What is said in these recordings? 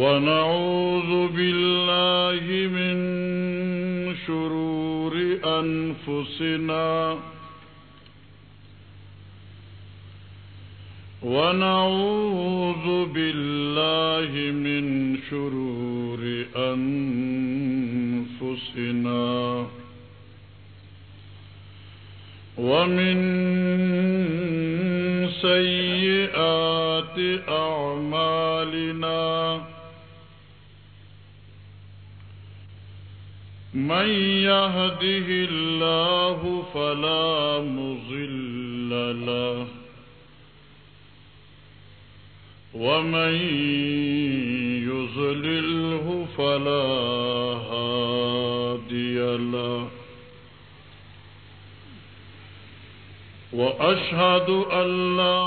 ونعوذ بالله من شرور أنفسنا ونعوذ بالله من شرور أنفسنا ومن سيئات أعمالنا من يهده الله فلا مضل له ومن يضلله فلا هادي له وأشهد أن لا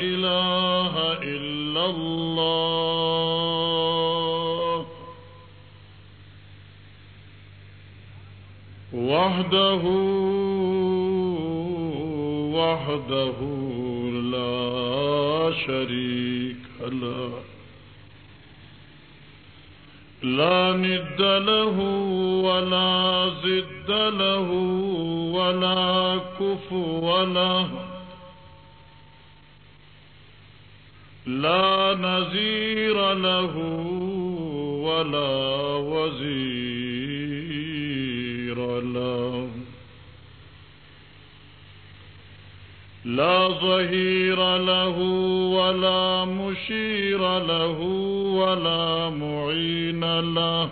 إله إلا الله وحده وحده لا شريك له، لا ند له ولا زد له، ولا كفو له، لا نزير له، ولا وزير له لا ظهير له ولا مشير له ولا معين له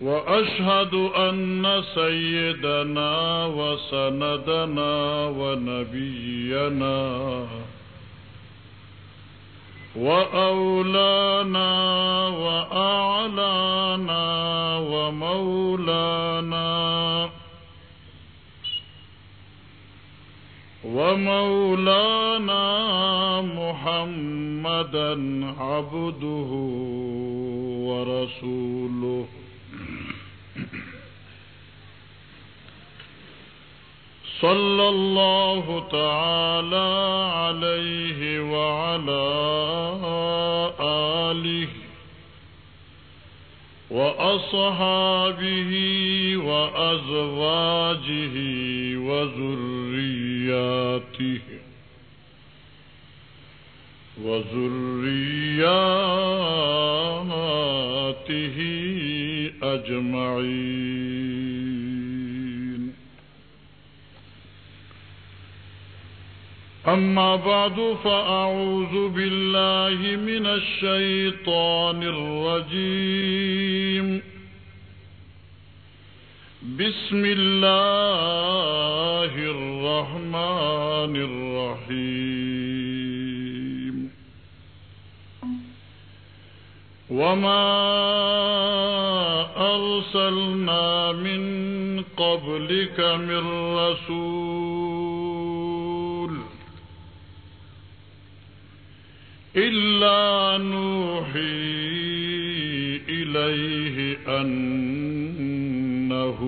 وأشهد أن سيدنا وسندنا ونبينا وأولانا وأعلانا ومولانا ومولانا محمدا عبده ورسوله صلى الله تعالى عليه وعلى آله وأصحابه وأزواجه وذرياته وذرياته أجمعين أما بعد فأعوذ بالله من الشيطان الرجيم. بسم الله الرحمن الرحيم. وما أرسلنا من قبلك من رسول إلا نوحي إليه أنه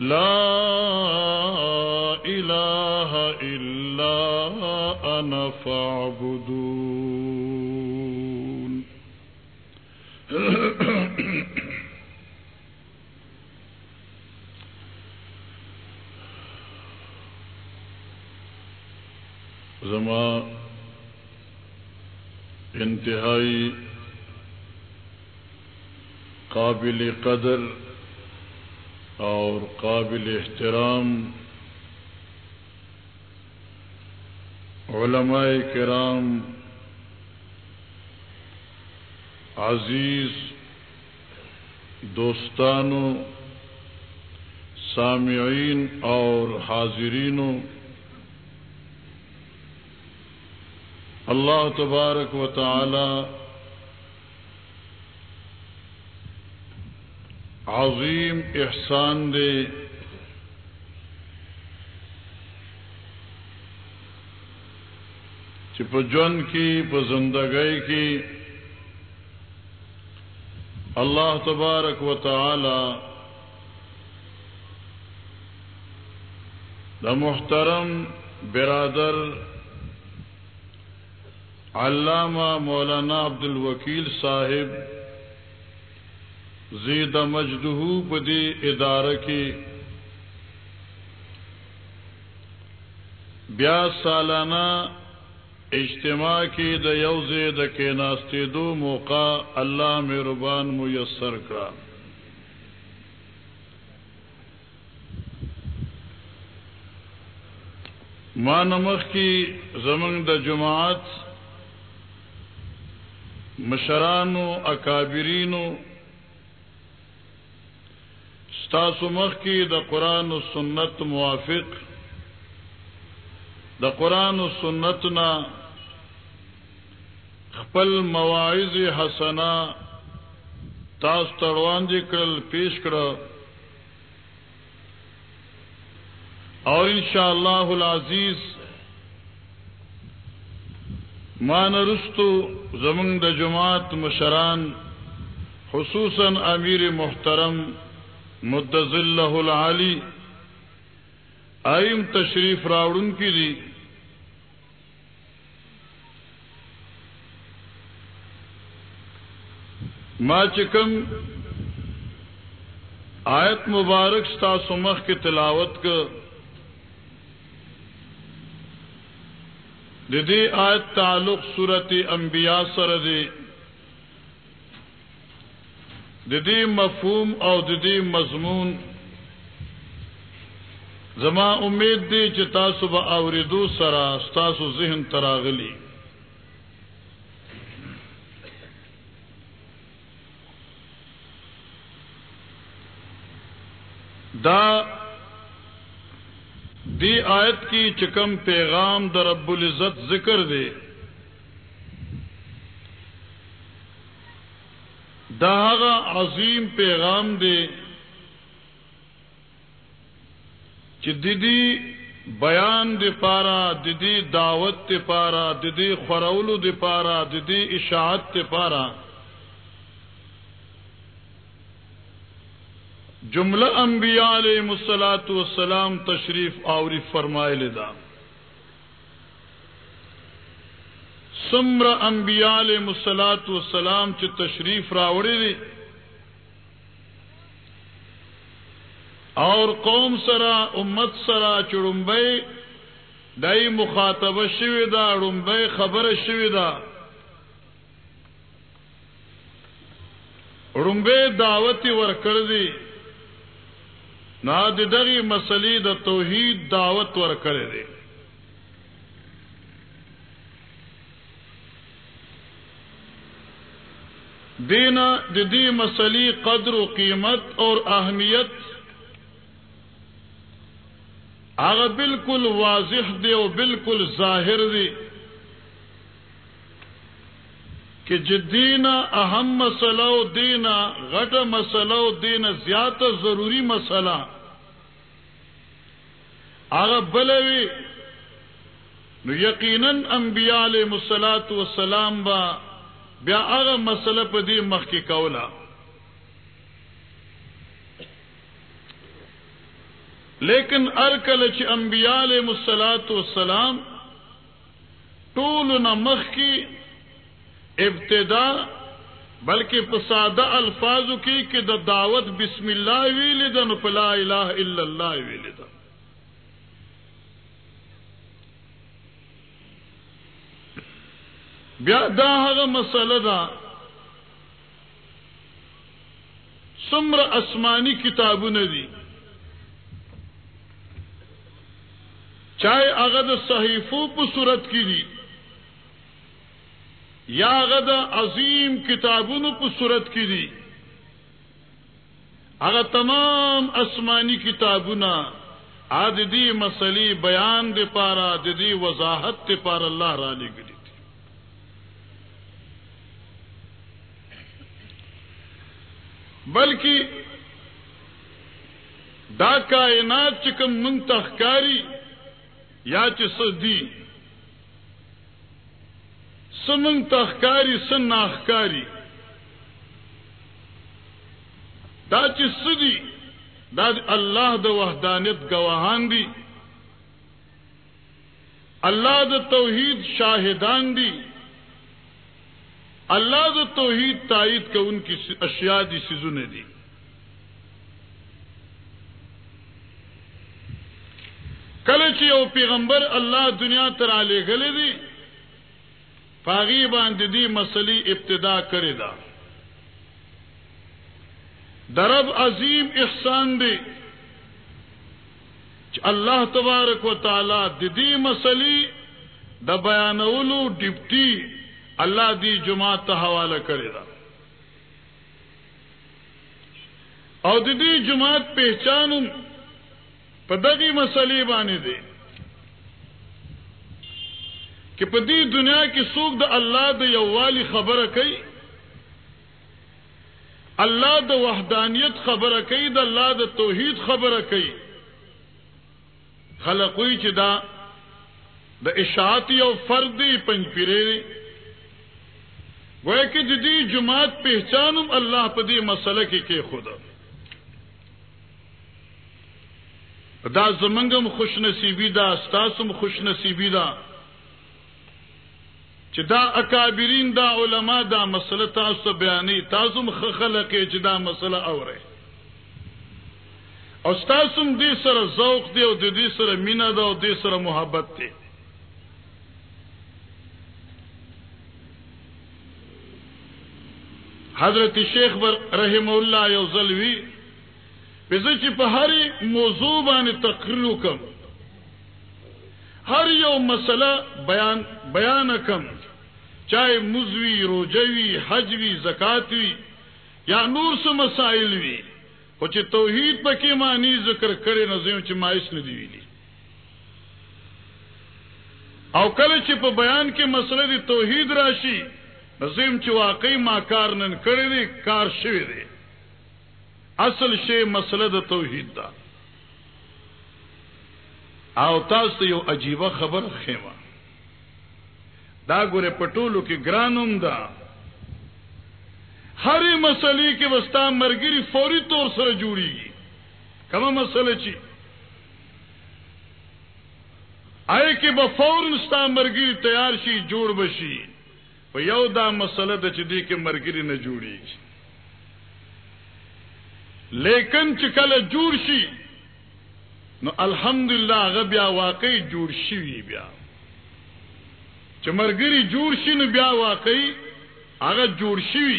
لا إله إلا أنا فاعبدون زما انتہائی قابل قدر اور قابل احترام علماء کرام عزیز دوستانوں سامعین اور حاضرینوں اللہ تبارک و تعالی عظیم احسان دے چپجن کی پزندگی کی اللہ تبارک و تعالی دا محترم برادر علامہ مولانا عبد الوکیل صاحب زید مجدہ بدی ادارہ کی بیاس سالانہ اجتماع کی د یوز د کے ناستے دو موقع اللہ مہربان میسر کا۔ ماں نمک کی زمن د جماعت مشرانو، اکابرینو ستاسمخ کی د قرآن و سنت موافق. د قرآن و سنتنا خپل مواعظ حسنا تاس تروان جی کرل پیش کر اور ان اللہ العزیز مان رستو زمن د جماعت مشران، خصوصاً امیر محترم مدضل العالی آئیم تشریف راوڑن کی دی. ما چکم آیت مبارک ستا سمخ کی تلاوت کا ددی آیت تعلق صورت انبیاء سر دی. ددی مفہوم او ددی مضمون زما امید دی چې تاسو به اوریدو سره تاسو ذهن تراغلی دا دی آیت کی چکم پیغام در رب العزت ذکر دے۔ دا عظیم پیغام دے چې ددی بیان دی پارا ددی دعوت دی پارا ددی خورولو دی پارا ددی اشاعت دی پارا۔ جملہ انبیاء علیہ مسلاط والسلام تشریف آوری فرمائے لدا۔ سمر انبیاء علیہ مسلاط والسلام چ تشریف راوڑے دی۔ اور قوم سرا، امت سرا چڑمبئی دئی مخاطب شویدا رمبئی خبر شویدا رمبے دعوتی ور کر دی۔ نادری مسلی د توحید دعوت ور کرے دے دینا ددی مسلی قدر و قیمت اور اہمیت آگ بالکل واضح دے او بالکل ظاہر دی. کہ جی جدینا اہم مسئلہ دینا غٹ مسئلہ دینا زیادہ ضروری مسئلہ۔ آگ بلوی، نو یقیناً انبیاء علیہ مسلاط وسلام با بیا آغا مسئلہ پا دی مخ کی کولا۔ لیکن ارکل چ انبیاء علیہ مسلاط وسلام ٹول مخ کی ابتدا بلکہ پسادہ الفاظ کی کہ دا دعوت بسم اللہ ویل دن پلا الہ الا اللہ ویل دن بیا دا هغه مسله ده سمر اسمانی کتابونه دي۔ چاہے اغد صحیفوں په صورت کی دی یا اغد عظیم کتابونو په صورت کی دی. اگر تمام آسمانی کتابنا آدی مسلی بیان دے پارا ددی وضاحت دے پار اللہ رالی گلی تھی بلکہ دا کائنات چکم منتخکاری یا چی سمنگ تخکاری سن ناخکاری دا چی سدی، دا اللہ د وحدانیت گواہان دی. اللہ د توحید شاہدان دی. اللہ د توحید تائید کا ان کی اشیاء دی سزن دی. کلچی او پیغمبر اللہ دنیا ترالے گلے دی باند دی مسلی ابتدا کرے دا درب عظیم احسان دے اللہ تبارک و تعالی ددی مسلی د بیانولو ڈپٹی اللہ دی جماعت حوالہ کرے دا اور ددی جماعت پہچان پدگی مسلی بانے دے کہ پدی دنیا کی سوکھ د اللہ د یوالی خبر کئی، اللہ د وحدانیت خبر کئی د اللہ د توحید خبر کئی۔ خلقوی چدا د اشاعتی او فردی پنج پیرے وہ کہ جی جدی جماعت پہچانم، اللہ پدی مسئلہ کی کے خدا دا زمنگم خوش نصیبی دا، استاسم خوش نصیبی دا۔ دا اکابرین دا علماء دا مسئلہ تاسو بیانی تاسم خلق دا مسئلہ اور استاسم دی سر ذوق دے اور دی سر مینا دا او دی سر محبت دے حضرت شیخ بر رحم اللہ یوزلوی پزچ پہ ہر موضوع بان تقریر کم ہر یو مسئلہ بیان بیان کم۔ چاہے مزوی، روجوی، حجوی، زکاتوی، یا نور سے مسائل وی کچھ توحید پکی معنی ذکر کرے نظیم چ مائش نے دی او کل چپ بیان کے مسئلے دی توحید راشی نظیم چ واقعی ما کار نن کرے دی، کار شوی دی. اصل شی مسئلہ د توحید دا او تاسو یو عجیبه خبر خیمه دا گورے پٹولو کی گرانم دا ہر مسئلے کے وسطہ مرگری فوری طور سے جوڑی گی کم مسئلے چی آئے کہ بفور نستا مرگری تیار شی جوڑ بشی یو دا مسئلہ دا چی کے مرگری نہ جوڑی گی لیکن چکل جوڑ شی نو الحمدللہ بیا واقعی جوڑ شی بیا. چمرگری جوڑ شی نو بیا واقعی؟ آگا جوڑ شی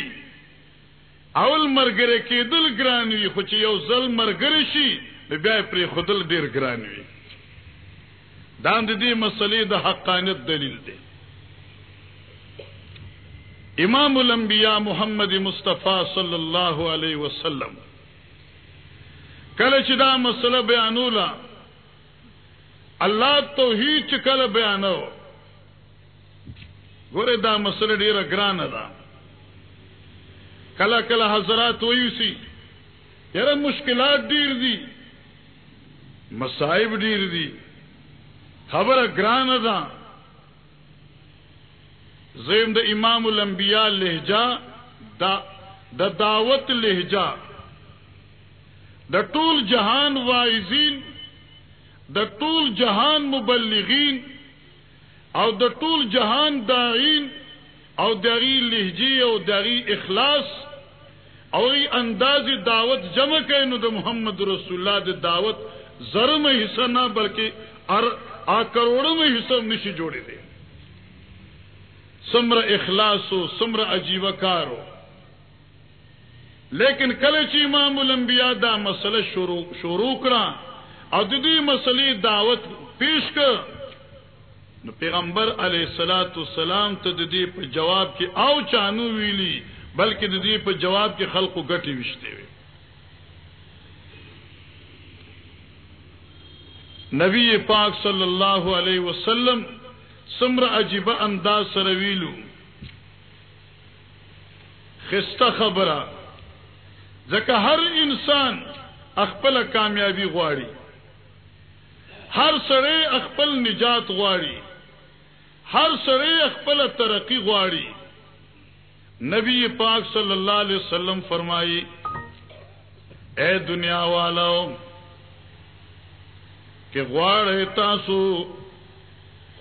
اول مرگرے کے دل گرانوی خوچ یو زل مرگر شی، نو بیا پری خدل دیر گرانوی. داند دی مسئلے دا حقانیت دلیل دے امام الانبیاء محمد مصطفیٰ صلی اللہ علیہ وسلم. کل چدا مسئلہ بیانولا اللہ تو ہی چکل بیانو گورے دا مسئلہ ڈیرا گران دا کلا کلا حضرات ہوئی سی یار مشکلات ڈیر دی مسائب ڈیر دی خبر گران دا زیم دا امام الانبیاء لہجا دا دا دعوت لہجا دا طول جہان وائزین دا طول جہان مبلغین او د ټول جهان داعین، او دغی لہجی او دغی اخلاص، او ای انداز دعوت جمع کئ نو د محمد رسول الله د دعوت زرم حصہ نہ بلکہ ار آ کروڑوں میں حصہ نشی جوڑے دے سمر اخلاص ہو سمر عجیب کار ہو لیکن کلچی امام الانبیاء دا مسئلہ شروع شروع کرا اور دی مسئلہ دعوت پیش کر نو پیغمبر علیہ الصلات والسلام ته د دې په جواب کې او چانو ویلی بلکې د دې په جواب کې خلقو ګټي وشته وي نبی پاک صلی اللہ علیہ وسلم سمر عجیب انداز سرویلو خستہ خبرہ زکا ہر انسان اخپل کامیابی غواڑی ہر سڑے اخپل نجات غواڑی ہر سڑے اخپل ترقی غواڑی۔ نبی پاک صلی اللہ علیہ وسلم فرمائی، اے دنیا والا کہ غواڑ تاسو،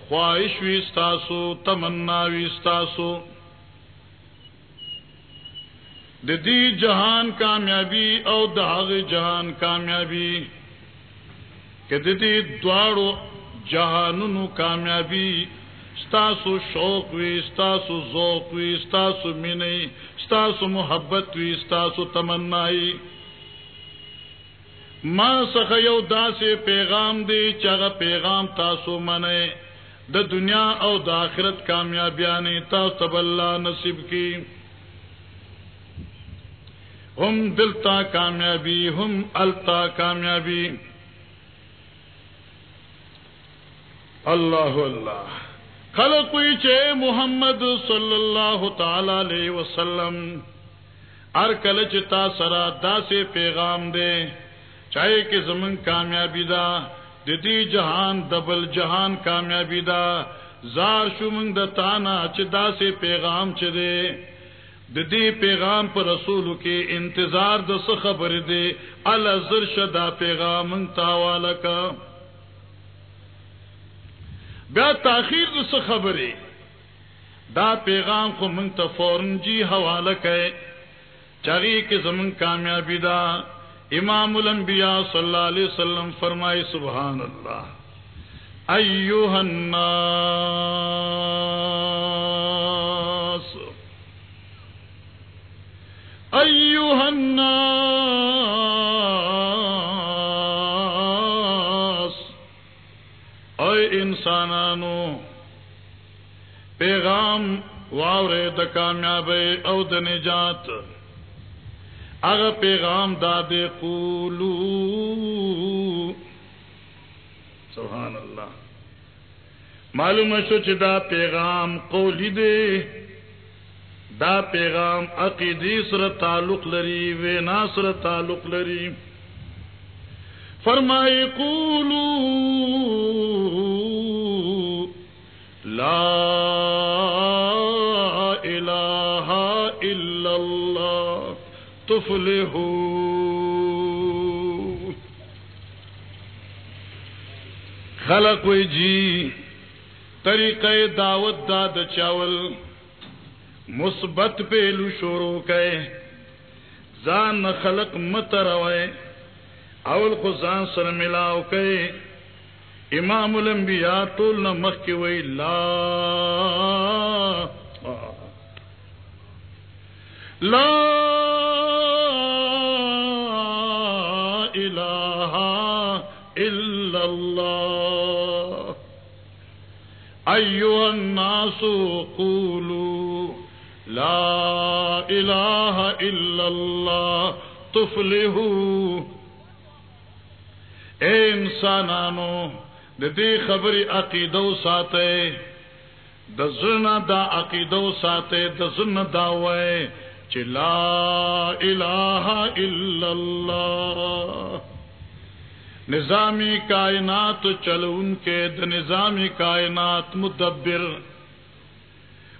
خواہش وی ستاسو تمنا وی ستاسو دی جہان کامیابی او داغ جہان کامیابی کہ دی دوارو جہان کامیابی ستاسو شوق وی، ستاسو ذوق وی، ستاسو مینئی ستاسو محبت وی، ستاسو تمنائی۔ ماں سخ یو دا سے پیغام دے چاہ پیغام تاسو منے د دنیا او د آخرت کامیابیانی تاسو تب اللہ نصیب کی۔ ہم دلتا کامیابی ہم التا کامیابی۔ اللہ اللہ خلق کوئی چے محمد صلی اللہ تعالی علیہ وسلم۔ ار کلچ تا سرا دا سے پیغام دے۔ چاہے کہ زمن کامیابی دا، ددی جہان دبل جہان کامیابی دا۔ زار شمنگ دا تانا چدا سے پیغام چدے ددی پیغام پر رسول کے انتظار دس خبر دے۔ الزر شدا پیغام تاوالا کا۔ بیا تاخیر دس خبر دا پیغام کو منگ تو فورن جی حوالہ کہ چری کے زمن کامیابی دا، امام الانبیاء صلی اللہ علیہ وسلم فرمائے سبحان اللہ. ایوہ الناس. ایوہ الناس. انسانانو. پیغام واورے د کامیاب او د نجات. اگر پیغام دادے قولو. سبحان اللہ معلوم شو چ دا پیغام قولی دے دا پیغام عقیدی سر تعلق لری وے ناصر تعلق لری فرمائے قولو، لا الہ الا اللہ تفلحو۔ خلق وی جی طریقہ دعوت داد چاول، مثبت پہلو شروع کے زان خلق مت روے اول کو زان سر ملاو کے امام الانبیاء طول نمخ کی وی، لا لا الہ الا اللہ. ایوہ الناس قولوا لا الہ الا اللہ، تفلحو. اے انسانانو دی خبری عقیدو ساتے د زنا دا عقیدو ساتے د زنا دا وے چ لا الہ الا اللہ نظامی کائنات چلو ان کے د نظامی کائنات مدبر.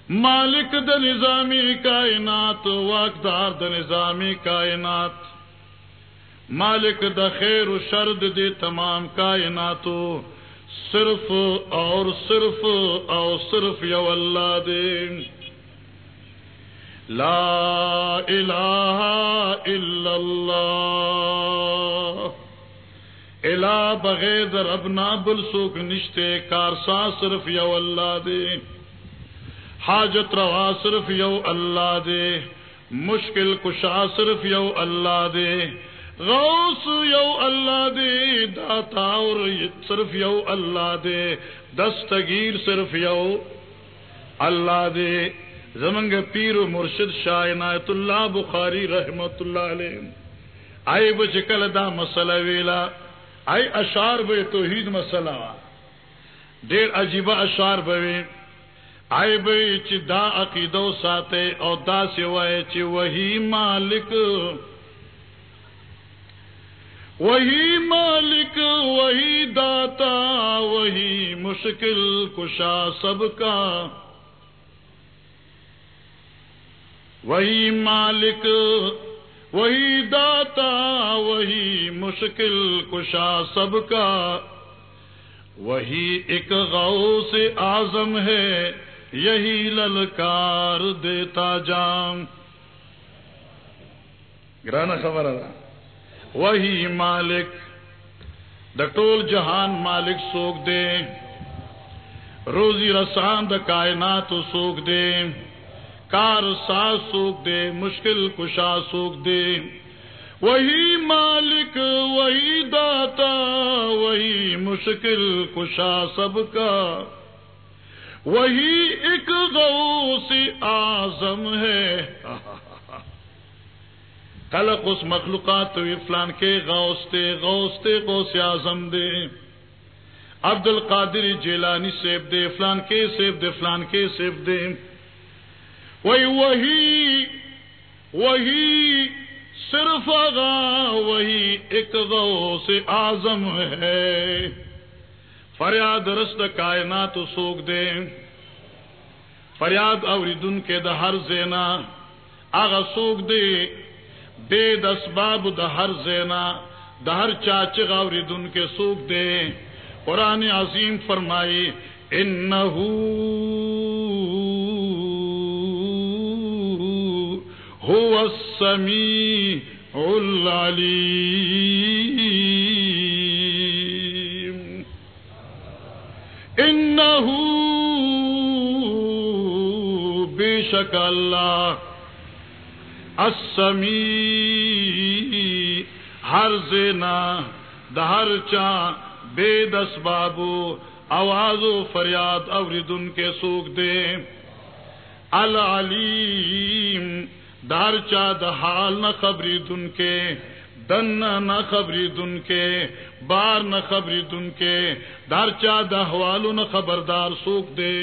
مالک د نظامی کائنات، واقدار د نظامی کائنات. مالک د خیر و شرد دے تمام کائناتو، صرف اور صرف اور صرف یو اللہ دے۔ لا الہ الا اللہ۔ الہ بغیر ربنا بل سوک نشتے کارسا صرف یو اللہ دے۔ حاجت روا صرف یو اللہ دے۔ مشکل کشا صرف یو اللہ دے۔ غوث یو اللہ دے، داتا اور صرف یو اللہ دے، دستگیر صرف یو اللہ دے۔ زمنگ پیر و مرشد شاہ عنایت اللہ بخاری رحمت اللہ علیہ۔ آئے بچ کل دا مسئلہ ویلا آئی اشار بے توحید مسئلہ۔ ڈیر عجیبہ اشار بے آئے بے چی دا عقیدو ساتے او دا سوائے چی وہی مالک۔ وہی مالک، وہی داتا، وہی مشکل کشا سب کا۔ وہی مالک، وہی داتا، وہی مشکل کشا سب کا۔ وہی ایک غو سے آزم ہے، یہی للکار دیتا جام۔ گرانا خبر وہی مالک۔ دا ٹول جہان مالک سوکھ دے۔ روزی رسان دا کائنات سوکھ دے۔ کار ساز سوکھ دے، مشکل کشا سوکھ دے۔ وہی مالک، وہی داتا، وہی مشکل کشا سب کا۔ وہی ایک غوث آزم ہے۔ کلق اس مخلوقات تو فلان کے غوث تے غوث تے غوث آزم دے۔ عبد القادر جیلانی سیب دے، فلان کے سیب دے، فلان کے سیب دے۔ وہی وہی وہی، صرف آگا وہی ایک غو سے آزم ہے۔ فریاد رست کائنات سوکھ دے۔ فریاد اور دن کے دہر زینا۔ آگا سوکھ دے۔ بے دسباب دہر زینا دہر چاچ اور دن کے سوکھ دے۔ قرآن عظیم فرمائی، انہو هو السميع العليم إنه بشك الله السميع ہر زینا دہر چا بے دس بابو آواز و فریاد اوردن کے سوکھ دے. العلیم دار چا د حال نہ خبری دن کے دن نہ خبری دن کے بار نہ خبری دن کے دار چا دہوالو نہ خبردار سوکھ دے.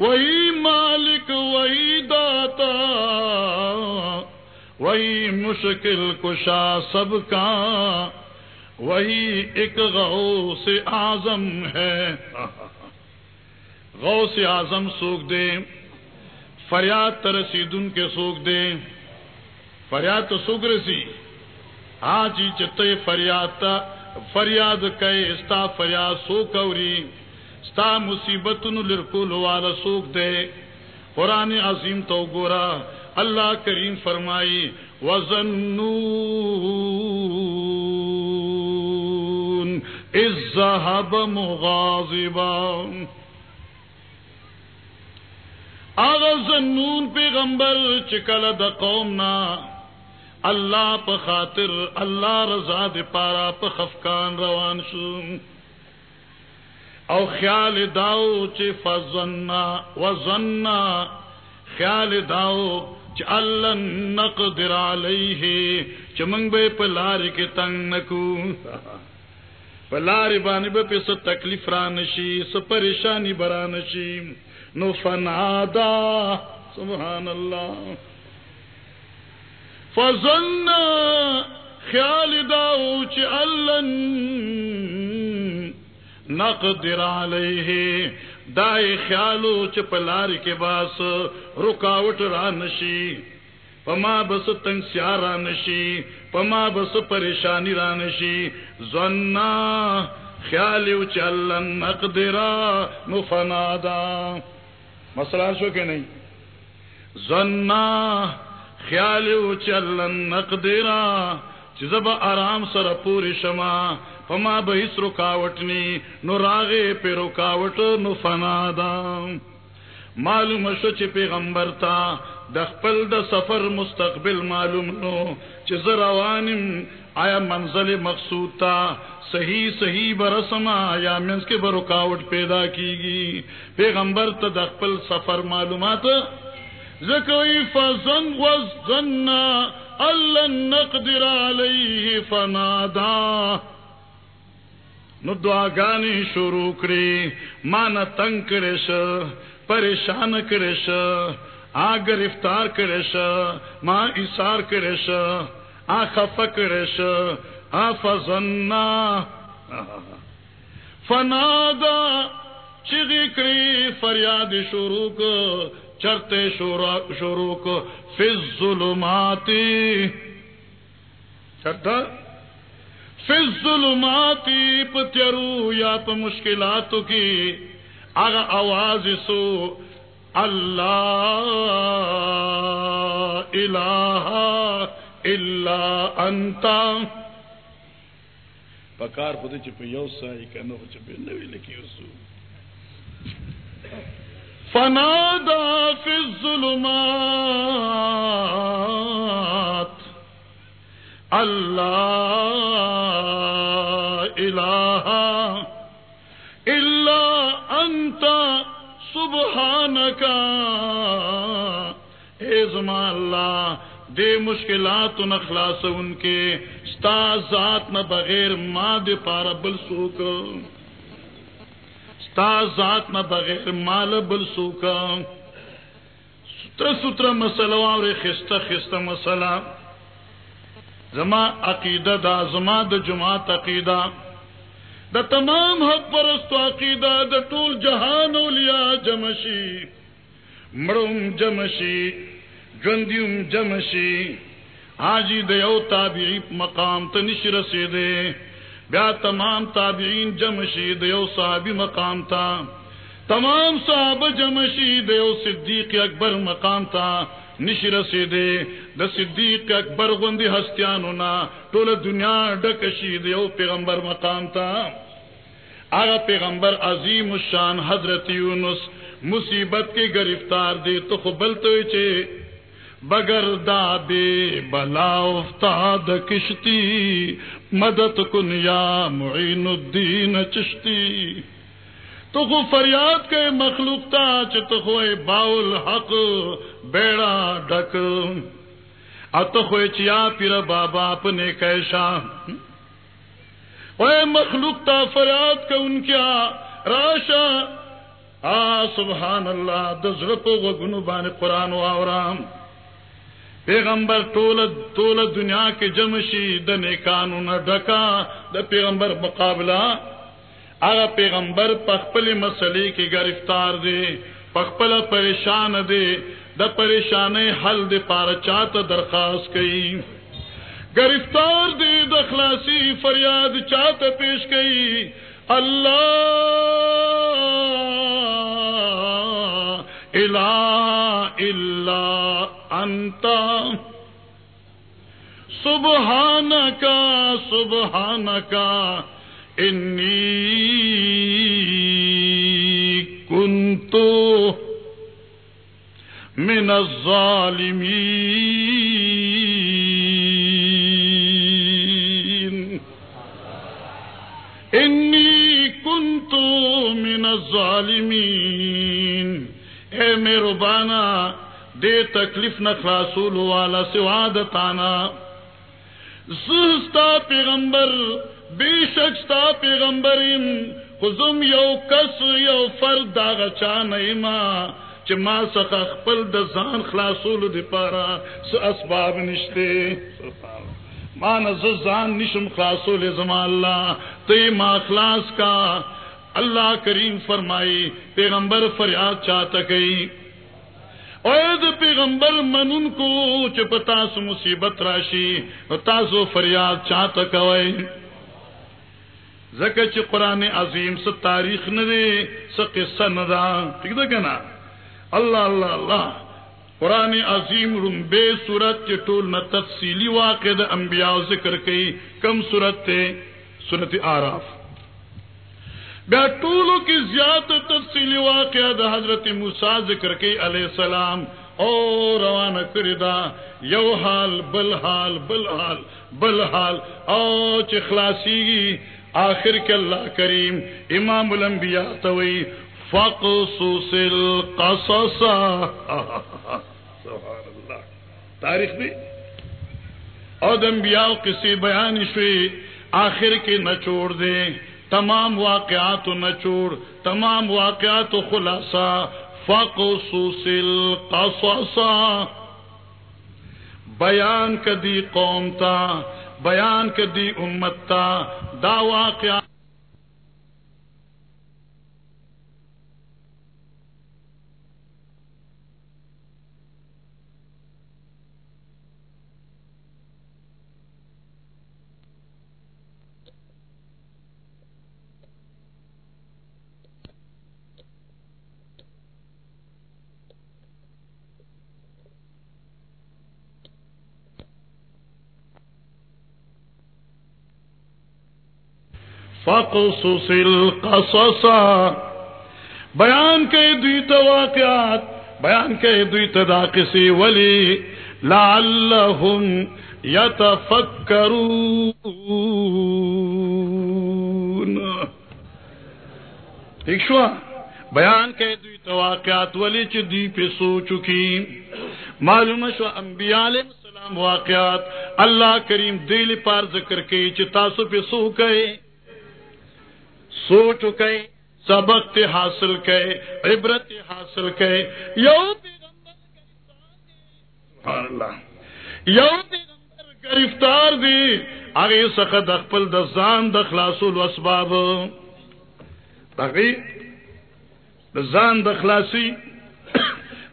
وہی مالک، وہی داتا، وہی مشکل کشا سب کا، وہی ایک غو سے آزم ہے۔ غو سے آزم سوکھ دے، فریاد ترسید ان کے سوکھ دے۔ فریاد تو سوکھ رسی۔ ہاں جی چتے فریاد تا، فریاد کئے استا فریاد سو کوری ستا مصیبت لرکول والا سوکھ دے۔ قرآن عظیم تو گورا، اللہ کریم فرمائی، وزنون از ذهب آغا زنون پیغمبر چکل د قومنا، اللہ پا خاطر، اللہ رضا د پارا پا خفکان روان شو۔ او خیال داو چی فزنا وزنا خیال داو چی اللہ نقدر علیہ، چی منگ بے پلاری کے تنگ نکو۔ پلاری بانی بے پی سا تکلیف رانشی سا پریشانی برانشی نو فنادا، سبحان اللہ۔ فظن خیال داو چی اللہ نقدر علیہ۔ دائے خیالو چی پلاری کے باس رکاوٹ رانشی پما بس تنگ سیا رانشی پما بس پریشانی رانشی زنا خیال چلن نقدرا نفنادا مسئلہ شو کہ نہیں؟ زنا خیال چلن نقدرا چزب آرام سر پوری شما۔ پما بہس رکاوٹنی نو راغے پہ رکاوٹ نو فنادا معلوم شو چی پیغمبر تا د خپل د سفر مستقبل معلوم نو چې زروانم آیا منزل مقصود تا صحیح صحیح برسما یا منس کے برکاوٹ پیدا کی گی پیغمبر تا د خپل سفر معلومات زکوی فزن وزن اللہ نقدر علیہ فنادا. نو دعاګانی شروع کړی مان تنگ کړش پریشان کړش آ گرفتار کړش ما ایثار کړش آ خف کړش آ فزنا فنادا چغی کړی فریاد شروع کو چرتے شروع کو فی الظلماتی. چرتا فی الظلماتی پتیرو یا پا مشکلاتو کی اگا آواز سو اللہ الہ الا انتا پکار خود چپ یو سائی کنو چپ نوی لکی اسو. فنادا فی الظلمات اللہ الہ الا انت سبحانکا اے زمان اللہ، دے مشکلات نخلاص ان کے، ستا ذات نہ بغیر ماں دے پارا بل سوک۔ ستا ذات نہ بغیر مال بل سوکا ستر ستر مسئلہ اور خستہ خستہ مسئلہ۔ زما عقیدہ دا، زما د جماعت عقیدہ د تمام حق پرست عقیدہ د ټول جهان اولیاء جمشی مړوم جمشی ژوندیم جمشی حاجی د یو تابعی مقام ته نشي رسیدې. بیا تمام تابعین جمشی د یو صحابی مقام تا تمام صحابه جمشی د یو صدیق اکبر مقام تا نشی رسیدے، د صدیق اکبر غندی ہستیانو نا ټول دنیا ډکشی د یو پیغمبر مقام تا۔ هغه پیغمبر عظیم الشان حضرت یونس مصیبت کے گرفتار دے تو خبل تو چے۔ بگر دا بے بلا افتاد کشتی، مدد کن یا معین الدین چشتی۔ تو خو فریاد کے مخلوق تا چ تو خو باول حق بیڑا ڈک اتو خو چیا پیر بابا اپنے کیشا۔ اے مخلوق تا فریاد کا ان کیا راشا۔ آ، سبحان اللہ دزر پو غنو بان قرآن و آورام۔ پیغمبر طول طول دنیا کے جمشی د نیکانو ڈکا د پیغمبر مقابلہ آغا پیغمبر پخپل مسئلے کی گرفتار دے پخپل پریشان دے د پریشان حل دے پار چات درخواست کئی گرفتار دے دخلاسی فریاد چات پیش کئی اللہ الہ الا انتا سبحانکا سبحانکا انی کنت من الظالمین انی کنت من الظالمین اے میرے بانا دے تکلیف نہ خلاصول والا سوادتانا زستا پیغمبر بے شک ستا پیغمبریم، خزم یو کس یو فرد داغ چان ایما، چه ما سخ خپل د ځان خلاصول دی پارا س اسباب نشته ما نز ځان نشم خلاصول زما الله، ته ما خلاص کا۔ اللہ کریم فرمائی، پیغمبر فریاد چاہتا گئی اوید پیغمبر منن کو چپتا سو مصیبت راشی تاسو فریاد چاہتا کوئی زکه چې قران عظیم س تاریخ نه دی س قصه نه دا ٹھیک ده کنه الله الله الله قران عظیم رم بے صورت چې ټول نه تفصیلی واقع د انبیاء ذکر کړي کم صورت ته سورت اعراف بیا ټولو کې زیات تفصیلی واقع د حضرت موسی ذکر کړي علی السلام، او روانه کړی دا، یو حال، بل حال بل حال بل حال، او چې خلاصي آخر کے اللہ کریم امام الانبیاء توئی فقصص القصص. سبحان اللہ. تاریخ بھی. اور انبیاء کسی بیان شوی، آخر کے نہ چھوڑ دے تمام واقعات و نچوڑ تمام واقعات و خلاصہ فقصص القصصا بیان کدی قوم تا بیان کدی امت تا دا واقعہ فقصص القصص. بیان کے دویت واقعات بیان کے دویت دا قصی ولی لعلہم یتفکرون. ٹھیک شوا؟ بیان کے دویت واقعات ولی چی دی پی سو چکی. معلوم شو انبیاء علیہ السلام واقعات اللہ کریم دیل پار ذکر کی چی تاسو پی سو کئے. سو چکے سبق تے حاصل کے عبرت حاصل کے یو اللہ۔ یو پیغمبر گرفتار دی۔ آگے سخت اخپل دزان دخلاص الاسباب تغی دزان دخلاصی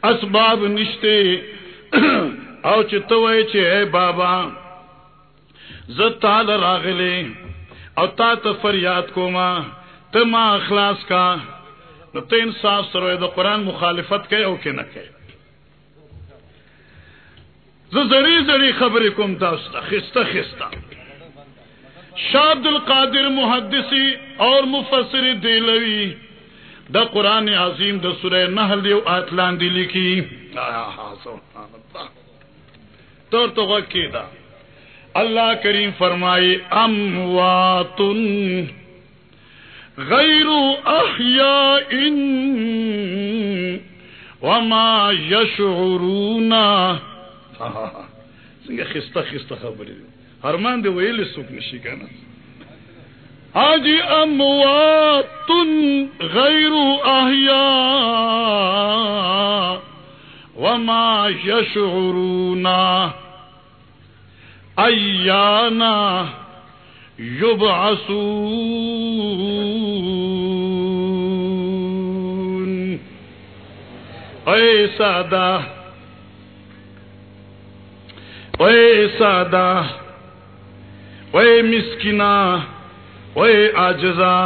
اسباب نشتے۔ او چتوے چے اے بابا زد تال راغلے، او تا تا فریاد کو ماں تما اخلاص کا نو تو انصاف سروے دا قرآن مخالفت کے او کے نہ کہ زری زری خبر کم تاستا خستہ خستہ شاد القادر محدثی اور مفسر دیلوی دا قرآن عظیم دا سورہ نحل دیو آتلان دی لکی ہاں، تو تو غکی دا۔ اللہ کریم فرمائی، امواتن غیر احیاء وما یشعرون سنگا خستہ خستہ خبری ہرمان دے ویلی سوک نشی کنا آج اموات غیر احیاء وما یشعرون ایانا یبعثون۔ اے سادہ اے سادہ، اے مسکنا اے آجزا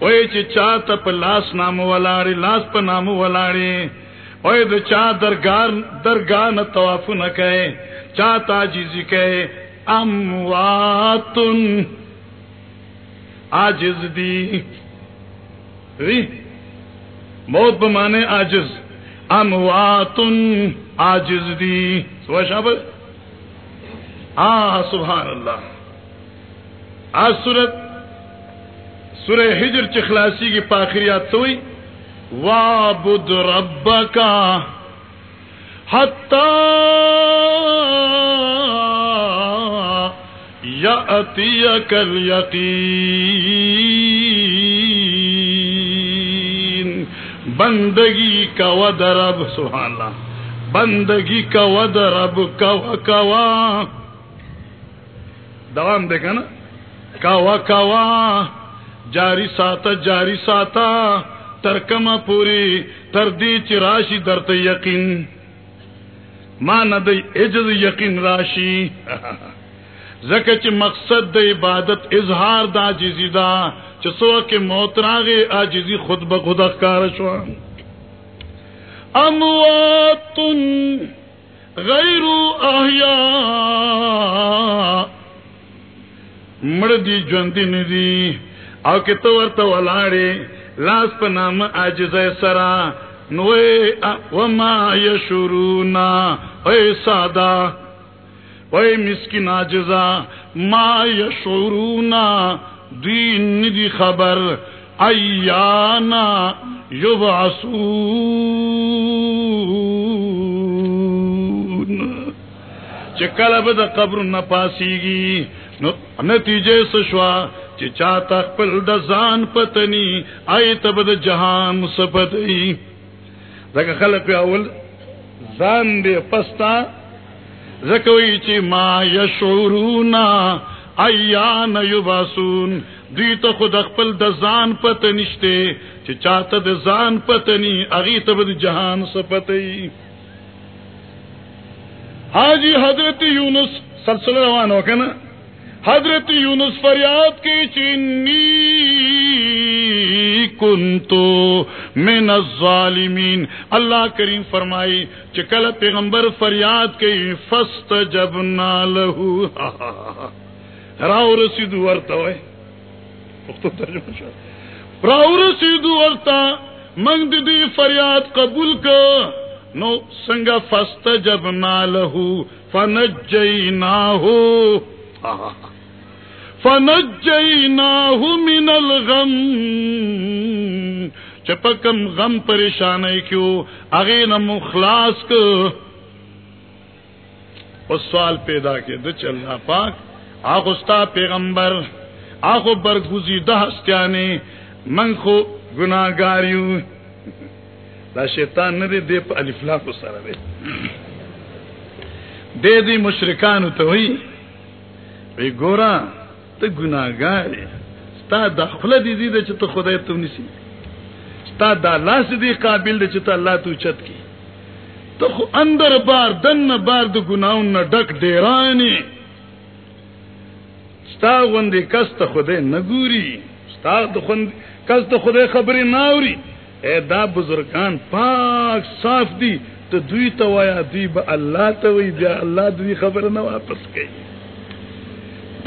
اے چا تپ لاس نام ولاڑی، لاس پہ نام ولاڑی، اے د چا درگار درگاہ نہ طواف نہ کہے چا تاجیزی کہے امواتن آجز دی. موت بمانے آجز امواتن آجز دی. سوا شابر آہ سبحان اللہ آج سورت. سورہ ہجر چخلاسی کی پاخریات تو ہوئی وابد ربک حتی یأتیک الیقین بندگی کا ودرب سبحان اللہ. بندگی کا ودرب کوا کوا. دوام دیکھا نا؟ کوا کوا. جاری ساتا جاری ساتا. ترکما پوری، تردی چراشی درت یقین. ما ندی اجز یقین راشی. زکه چې مقصد د عبادت، اظهار دا عاجزی دا، چې سو کې موت راغې عاجزی خود به خود ښکار شو اموات غیر احیاء مړ دي، ژوند دي او کې تو ورته ولاړې، لاس په نام عاجزه سرا نوې وما یشرونا اے ساده. وے مسکین آجزا ما یشعرونا دین ندی خبر ایانا یبعثون. چکل بدا قبر نپاسیگی نتیجے سشوا چې چاته خپل د ځان پتنی آی تب د جهان سپتئی دغه خلک اول ځان دې پستا زکوی چی ما یشعرونا ایان یباسون دوی تا خود اخپل د زان پت نشتے، چی چاہتا د زان پته نی اغیط ته جہان جهان حاجی حضرت یونس، سلسلہ روانو نا حضرت یونس فریاد کی چینی، کنتو من الظالمین۔ اللہ کریم فرمائی چکل پیغمبر فریاد کی فست جبنا لہو۔ راو رسیدو ورطا ہوئے۔ پختو رسیدو منگ دی فریاد قبول کا۔ نو، سنگا فست جبنا لہو۔ فنجیناہو۔ فنجیناہو من الغم. چپکم غم پریشانی کیوں اغین مخلاص کو اس سوال پیدا کے دچ اللہ پاک. آخ استا پیغمبر. آخو برگزیدہ ہستیانے من خو گناہ گناہگاریو دا شیطان نه دی دی په الف لا کو سره دی. دې دې مشرکان ته وی وی ګورا ته ګناګار ستا د خپل دې دې چې ته خدای ته ونیسی ستا د لاس دې قابل دې چې ته الله ته چت کی۔ ته خو اندر بار، دن بار د ګناون نه ډک ډیرانی ستا غوندې کس ته خدای نه ګوري ستا د خوند کس ته خدای خبرې نه اوري اے دا بزرگان پاک صاف دی، تو دوی تو وایا دوی با اللہ تو وی بیا اللہ دوی خبر نہ واپس گئی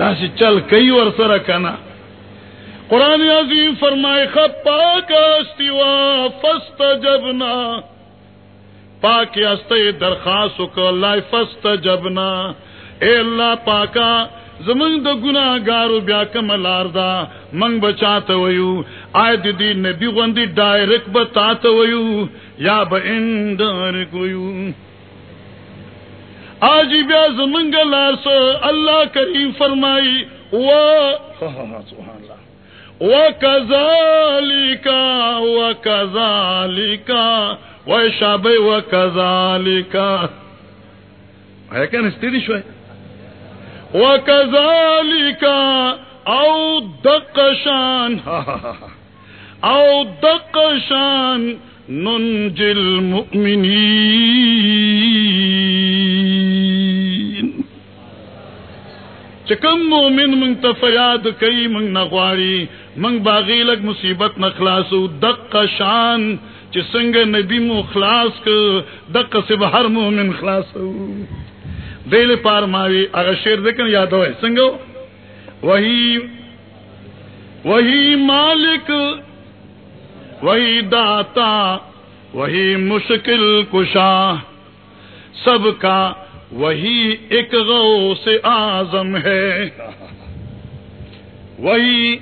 دا سی چل کئی ور سر کنا۔ قرآن عظیم فرمائے، خب پاک استوا فست جبنا پاک است درخواست کو اللہ فست جبنا اے اللہ پاکا زمنگ د گناہ گارو بیا کم لار دا منگ بچاتا ویو؟ آئے دی دی نبی غندی ڈائرک بتاتا ویو؟ یا با ان ڈائرک ویو آجی بیا زمنگ لار سو اللہ کریم فرمائی و سبحان اللہ وَكَذَلِكَ وَكَذَلِكَ وَشَابَيْ وَكَذَلِكَ ہے کیا نستی دی شوئے وكذلك او دقشان او دقشان ننجي المؤمنين چکم مومن منگ تفیاد کئی منگ نغواری منگ باغی لگ مصیبت نخلاصو دق شان چی سنگ نبی مو خلاص کو دق سب ہر مومن خلاصو دل پار ماوی اگر شیر دیکھن یاد ہوئے سنگو؟ وہی وہی مالک، وہی داتا، وہی مشکل کشا، سب کا وہی ایک غو سے آزم ہے۔ وہی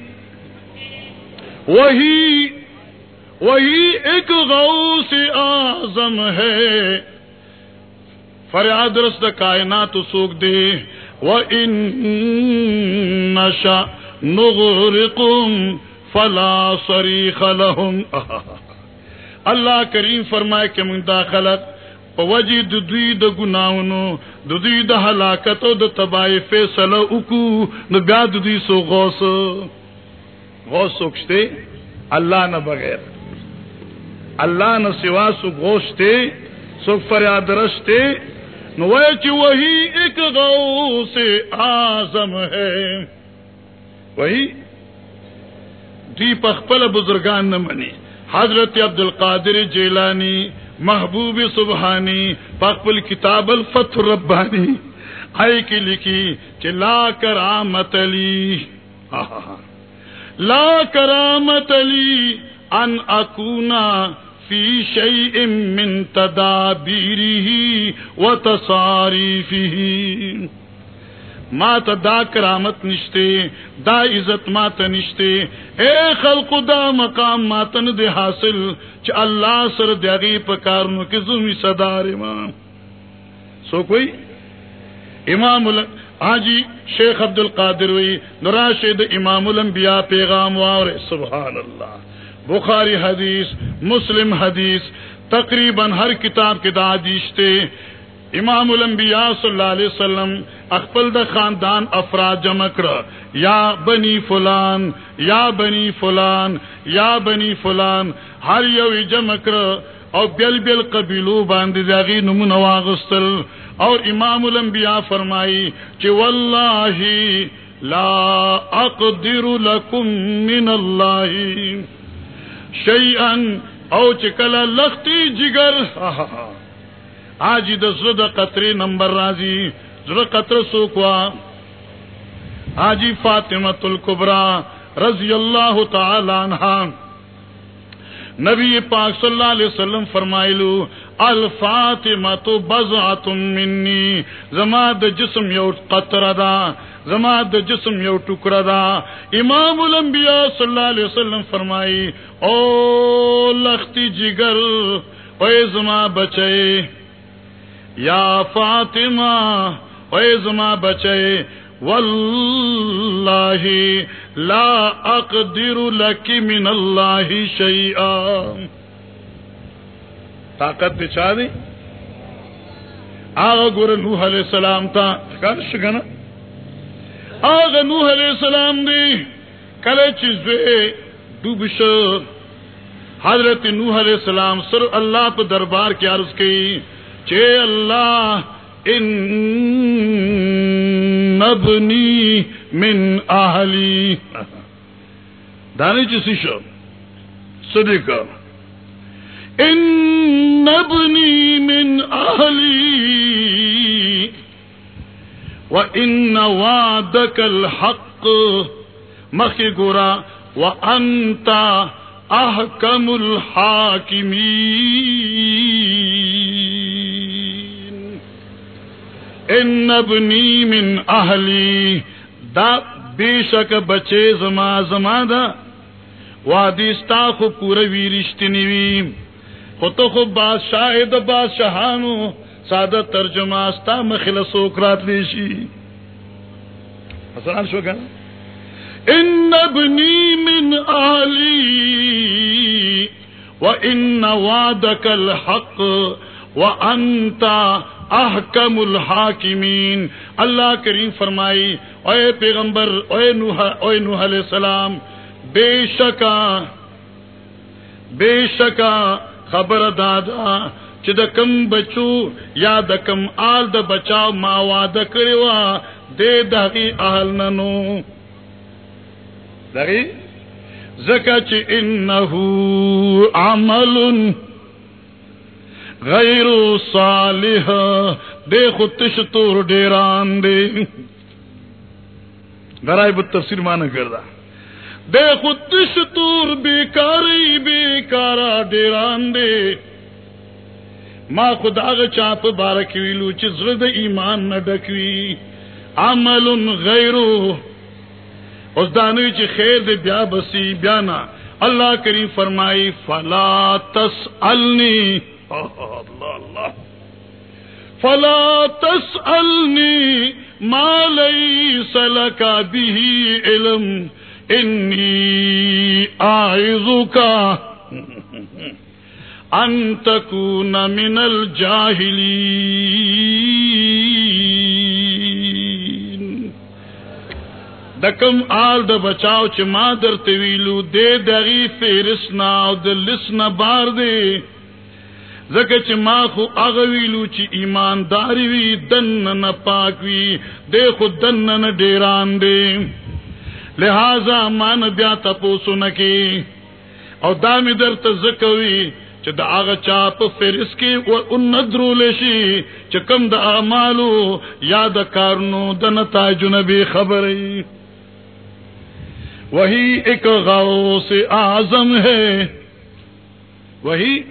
وہی وہی ایک غو سے آزم ہے۔ فریاد رس دا کائنات سوک دے۔ و ان نشا نغرقم فلا صریخ لهم۔ اللہ کریم فرمائے کہ من داخلت پوجی دوی د گناونو دوی د هلاکت او د تبای فیصله وکو نو بیا دوی سو غوس غوس سوکشته الله نه بغیر. الله نه سوا سو غوشته سو فریاد رشته نو وہی ایک غو سے آزم ہے. وہی؟ دی پخپل بزرگان نہ منی. حضرت عبد القادر جیلانی محبوب سبحانی پخپل کتاب الفتح ربانی۔ آئی کی لکھی کہ لا کرامت علی۔ لا کرامت علی ان اکونا فی شیء من تدابیری و تصاریفه ما تا دا کرامت نشتے دا عزت ما تا نشتے اے خلق دا مقام ما تا ندے حاصل چا اللہ سر دیگی پکارنو کی زمی صدار امام. سو کوئی امام آجی شیخ عبد القادر وی نراشد امام الانبیاء پیغام وار سبحان اللہ بخاری حدیث، مسلم حدیث، تقریباً ہر کتاب کے دادیشتے امام الانبیاء صلی اللہ علیہ وسلم اخپل د خاندان افراد جمع کر یا بنی فلان، یا بنی فلان، یا بنی فلان، ہر یو جمع کر او بیل بیل قبیلو باندې داغي نمونه واغستل. اور امام الانبیاء فرمائی کہ واللہ لا اقدر لکم من اللہ شیئا او چکلا لختی جگر ہاں ہاں آج د زرد قطری نمبر راضی زر قطر سوکوا. آجی فاطمت القبرا رضی اللہ تعالی عنہ نبی پاک صلی اللہ علیہ وسلم فرمائلو الفاطمہ تو منی، زما د جسم یو قطر دا، زما د جسم یو ٹکڑا دا. امام الانبیاء صلی اللہ علیہ وسلم فرمائی، او لختی جگر اے زما بچے یا فاطمہ، اے زما بچے واللہ لا اقدر لك من اللہ شیئا۔ طاقت دے چاہ دی؟ آغا گور نوح علیہ السلام تا کارش گنا آغا نوح علیہ السلام دی، کلے چیزوے ڈوبش حضرت نوح علیہ السلام سر اللہ پہ دربار کی عرض کی چے اللہ، ان نبنی من اہلی۔ دانی چی شو؟ صدیقہ۔ ان نبنی من اہلی۔ وان وعدك الحق۔ مخی گورا وانت احکم الحاکمین ان نبنی من اہلی دا بے شک بچے زما زما دا، وادی ستا خو پورا وی رشتنی وی. خو تو خو بادشاہ د بادشاہانو، سادہ ترجمہ ستا مخلص وکرات لیشی. حسنان شو کنا ان ابنی من آلی وان وعدك الحق وانت احکم الحاکمین اللہ کریم فرمائی، اے پیغمبر، اے نوح اے نوح علیہ السلام، بے شکا بے شکا خبر دادا چې د کم بچو، یا د کم آل د بچاو ما واده کړی و دې دغه اهل ننو. دغه زکه چې انه عمل غیر صالح دے خود تشتور ڈیران دے درائی غرائب التفسیر مانا کردہ دے خود تشتور بیکاری بیکارا ڈیران دے ما خدا غ چاپ بارک ویلو چې زړه د ایمان نه ډکوي عمل غیرو اوس دانوی چې خیر دې بیا بسی، بیا نه الله کریم فرمای فلا تسالنی اللہ اللہ۔ فلا تسالنی ما ليس لك به علم، انی اعوذک ان تکون من الجاهلین دکم آل د بچاو چې ما درته ویلو، دې دغی فیرسنا او د لسنا بار دی. زکه چې ما خو هغه ویلو چې ایمانداری وی دن نه پاک وی دې خو دن نه ډیران دی. لہذا مان بیا تاسو نه کی او دا می درته زکوي چې دا هغه چا په فرس کې او ان ندرول شي چې کم د اعمالو یا د کارونو د نتایج نبی خبرې. وہی ایک غوث اعظم ہے۔ وہی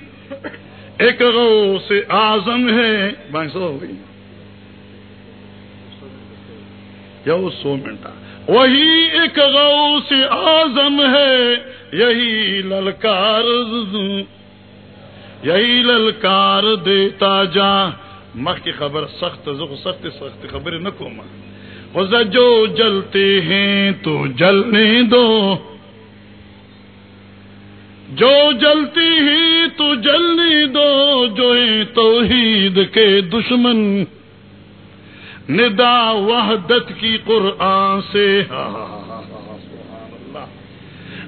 ایک غوث اعظم ہے۔ سو ہو گئی۔ سو منٹا وہی ایک غوث اعظم ہے۔ یہی للکار یہی للکار دیتا جا۔ مخ کی خبر، سخت زخ سخت سخت خبر نہ کو جو جلتے ہیں تو جلنے دو۔ جو جلتی ہیں تو جلنے دو، جو توحید کے دشمن۔ ندا وحدت کی قرآن سے۔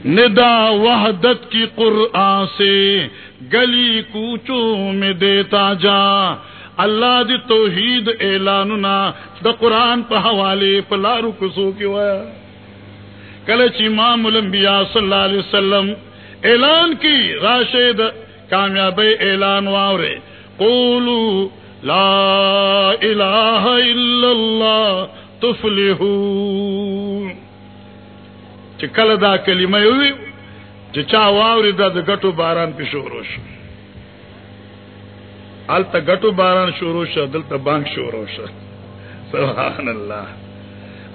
ندا وحدت کی قرآن سے۔ گلی کوچوں میں دیتا جا۔ اللہ دی توحید اعلاننا دا قرآن پہ حوالے پلارو کسو کی وایا کلچ امام الانبیاء صلی اللہ علیہ وسلم اعلان کی، راشد کامیاب اعلان واورے۔ قولو، لا الہ الا اللہ تفلحون چی کل دا کلمہ ہوئی، چی چا واوری دا دا گٹو باران پی شوروش تا گٹو باران شروع شوروش دل تا بانک شوروش سبحان اللہ.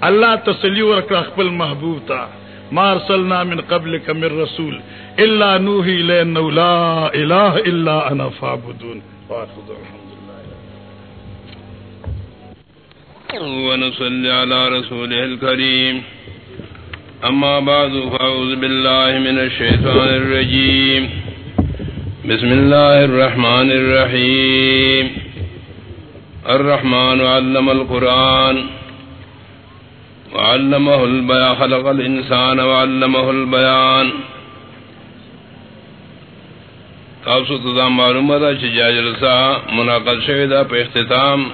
اللہ تسلی ورک اخبر محبوب تا. ما ارسلنا من قبلك من رسول، الا نوحي لانه لا اله الا انا فاعبدون. واخذ الحمد ونصلي على رسوله الكريم أما بعد فأعوذ بالله من الشيطان الرجيم بسم الله الرحمن الرحيم. الرحمن علم القرآن، وعلمه البيان، خلق الإنسان وعلمه البيان. تاسو ته معلومه ده چې جلسه منعقد شوې ده په اختتام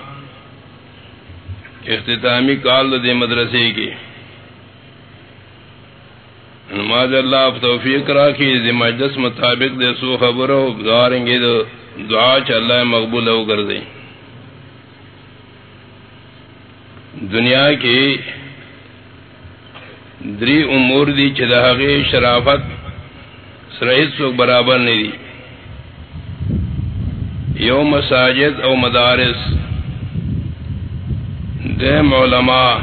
اختتامی کال دے مدرسے کی نماز اللہ توفیق راکی دے مجلس مطابق دے سو خبر ہو گاریں گے دعا چ اللہ مقبول ہو کر دیں۔ دنیا کی دری امور دی چداغی شرافت سرحت سو برابر نہیں دی۔ یو مساجد او مدارس۔ دیم علماء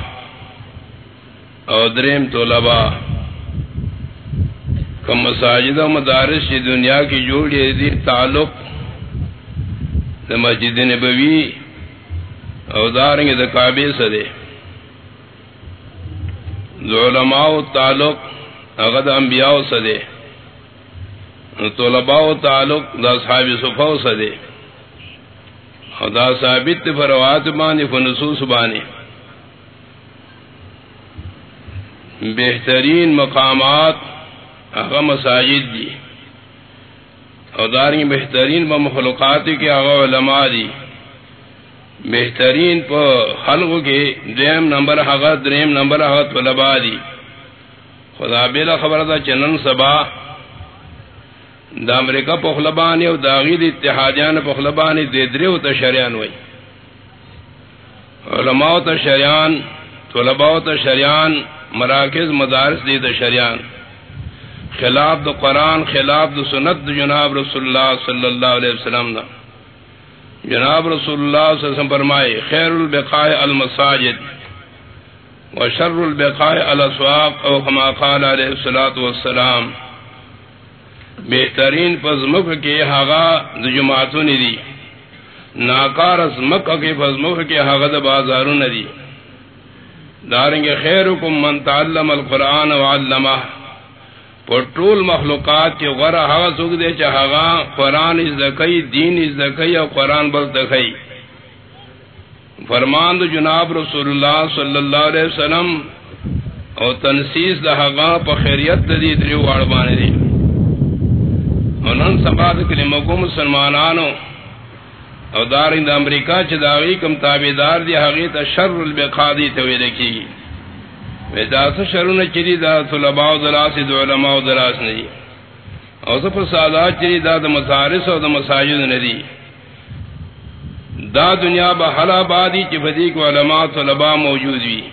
او دریم طلباء۔ کم مساجد و مدارس کی دنیا کی جوڑی دی تعلق دا مسجد نبوی او دارنگ دا کعبی سدے دا علماء و تعلق اغد انبیاء سدے طلباء و تعلق دا صحاب صفاء سدے خدا ثابت فروات بانی فنصوص بانی بہترین مقامات اغا مساجد دی. دارنگ بہترین ب مخلوقات کے اغا علماء دی. بہترین پا خلق کے دریم نمبر حقت دریم نمبر حقت طلباء دی. خدا بیلا خبر دا چنن سبا دا امریکہ پخلبانی او داغید اتحادیان پخلبانی دے دریو تشریان وی. علماء تشریان طلباء تشریان مراکز، مدارس دی تشریان خلاف دو قرآن، خلاف دو سنت، دو جناب رسول اللہ صلی اللہ علیہ وسلم دا. جناب رسول اللہ صلی اللہ علیہ وسلم فرمائے، خیر البقاء المساجد وشر البقاء الاسواق، او کما قال علیہ الصلوۃ والسلام. بہترین پزمک کے ہاگا جماعتوں نے دی. ناکار ازمک کے پزمک کے ہاگا د بازاروں نے دی. دارنگ خیرکم من تعلم القرآن وعلمہ پٹول مخلوقات کے غرا ہوا سوکھ دے چاہا قرآن از دکئی دین از دکئی اور قرآن بل دکئی فرمان دو جناب رسول اللہ صلی اللہ علیہ وسلم اور تنسیز دہاگاں پا خیریت دی دریو واڑبانے دی. انہوں سباد کلمکو مسلمانانو او دارین دا امریکہ چھ داغی کم تابدار دی حقیت شر البقادی توی رکی گی ویدا شرون چری دا طلباء و دراس دو علماء و دراس ندی او سا فسادات چری دا دا مسارس و دا مساجد ندی دا دنیا با حلا بادی چی فدی کو علماء، طلباء موجود وی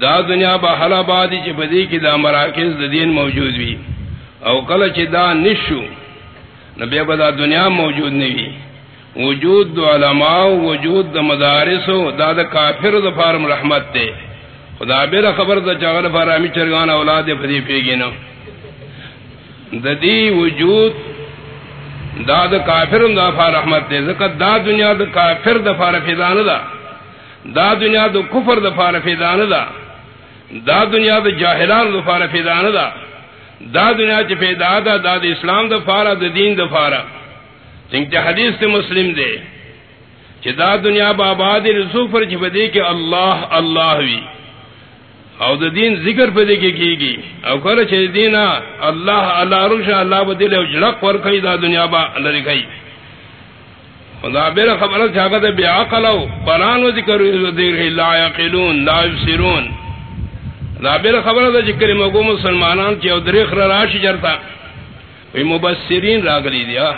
دا دنیا با حلا بادی چی فدی کی دا مراکز دا دین موجود وی او کل چی دا نشو نبی با دا دنیا موجود نوی وجود دو علماء، وجود دو مدارس و دا دا کافر دا فارم رحمت تے خدا بیر خبر دا چاگر فارامی چرگان اولاد فدی پیگی نو دا دی وجود دا دا کافر دا فار رحمت تے زکر دا دنیا دا کافر دا فار فیدان دا. دا دنیا دو کفر د فار فیدان دا. دا دنیا د جاہلان دو فار فیدان دا. دا دنیا چ پیدا دا دا د اسلام the for the then the for. چنگ حدیث تے مسلم دے. چ دا دنیا بابا باباد رسول پر چ بدی کہ اللہ اللہ وی. او د دین ذکر پہ دے کی گی او کر چ دینا اللہ اللہ رش اللہ بدل او جلق ور کئی دا دنیا با لری کئی خدا بیر خبر چاہتا بی عقل او قرآن و ذکر دیر لا یقلون، لا یبصرون. دا بیر خبر دا ذکر مگو مسلمانان کی او دریخ راش جرتا وی مبصرین راگلی دیا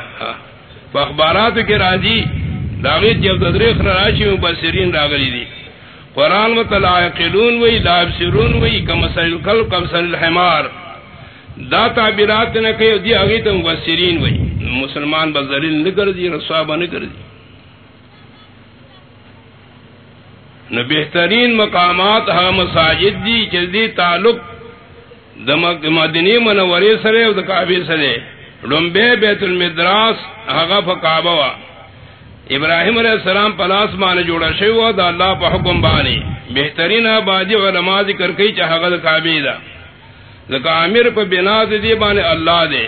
اخبارات کے راجی داغیت جب دریخ راشی مبصرین راگلی دی قرآن و لا یقلون وی لا یبصرون وی کمسل القلب کمسل الحمار. دا تعبیرات نہ کہ دی اگے تو مبصرین وئی مسلمان بذلیل نہ کر دی رسوا نہ کر دی نہ بہترین مقامات ہا مساجد دی جلدی تعلق دمک مدنی منورے سرے و کعبے سرے. رمبے بیت المدراس ہاں ہغا فکعبہ وا. ابراہیم علیہ السلام پلاس مان جوڑا شیو دا اللہ پا حکم بانی۔ بہترین آبادی علماء ذکر کئی چاہ غد کعبی دا۔ لکا عامر پا بنا دی بانے اللہ دے۔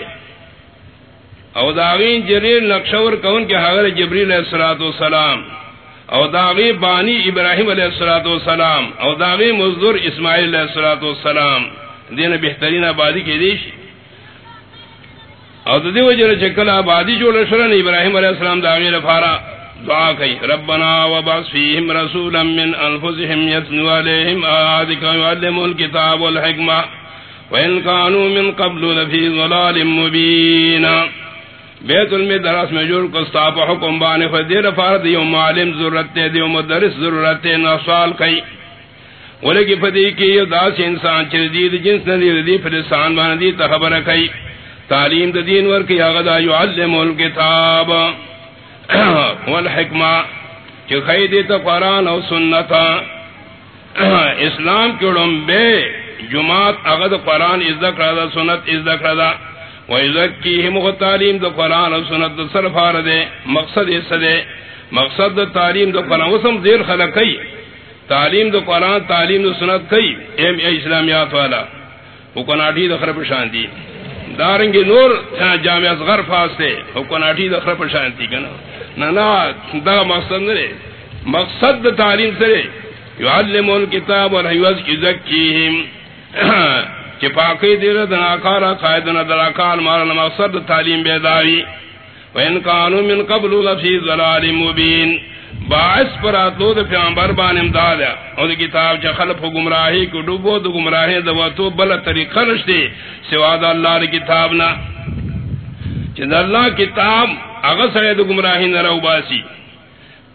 او داغین جریر نقشور کون کے حضر جبریل علیہ الصلوۃ والسلام۔ او داغی بانی ابراہیم علیہ الصلوۃ والسلام۔ او داغی مزدور اسماعیل علیہ الصلوۃ والسلام۔ دین بہترین آبادی کے دیش۔ او دی وجہ چکل آبادی جو لشرن ابراہیم علیہ السلام داغی رفارا دعا کئی ربنا وبعث فیہم رسولا من انفسهم یتلو علیہم آیاتک ویعلمهم الکتاب والحکمہ وَإِن كَانُوا مِن قَبْلُ لَفِي ضَلَالٍ مُبِينٍ بیت المدرس میں جوڑ کو استاپ حکم بانے فدیر فارد یو معلم ضرورت تے دیو مدرس ضرورت تے نسوال کئی۔ ولکی فدی کی یو داس انسان چر دید جنس ندی دی فلسان بانے دی تخبر کئی۔ تعلیم دا دین ورکی اغدا یعلم الکتاب۔ والحکمہ، چی خیدی تا قرآن و سنتا اسلام کی بے جماعت اغد قرآن از ذکر دا، سنت از ذکر دا. وَيُزَكِّيهِمُ تعلیم دا قرآن و سنت دا صرفار دے، مقصد اس دے. مقصد دا تعلیم دا قرآن وسم زیر خلق کئی. تعلیم دا قرآن، تعلیم دا سنت کئی، ایم اے اسلامیات والا. حکناٹی دا خرپ شانتی دارنگی نور جامع اصغر فاستے حکناٹی دا خرپ شانتی کنا نا نا دا مقصد نرے مقصد دا تعلیم سرے یعلمون کتاب و یزکیہم۔ چپاکی دیر دناکارا قائدنا دراکار مارا مقصد تعلیم بیداری وین کانو من قبل لفی ظلال مبین۔ باعث پر آتو دا پیانبر بان امداد۔ ہے اور کتاب چا خلف و گمراہی کو ڈوبو، دا گمراہی دا وطو بلا طریقہ نشتے۔ سوا دا اللہ دی کتابنا چند اللہ کتاب اغسر دا گمراہی نرو باسی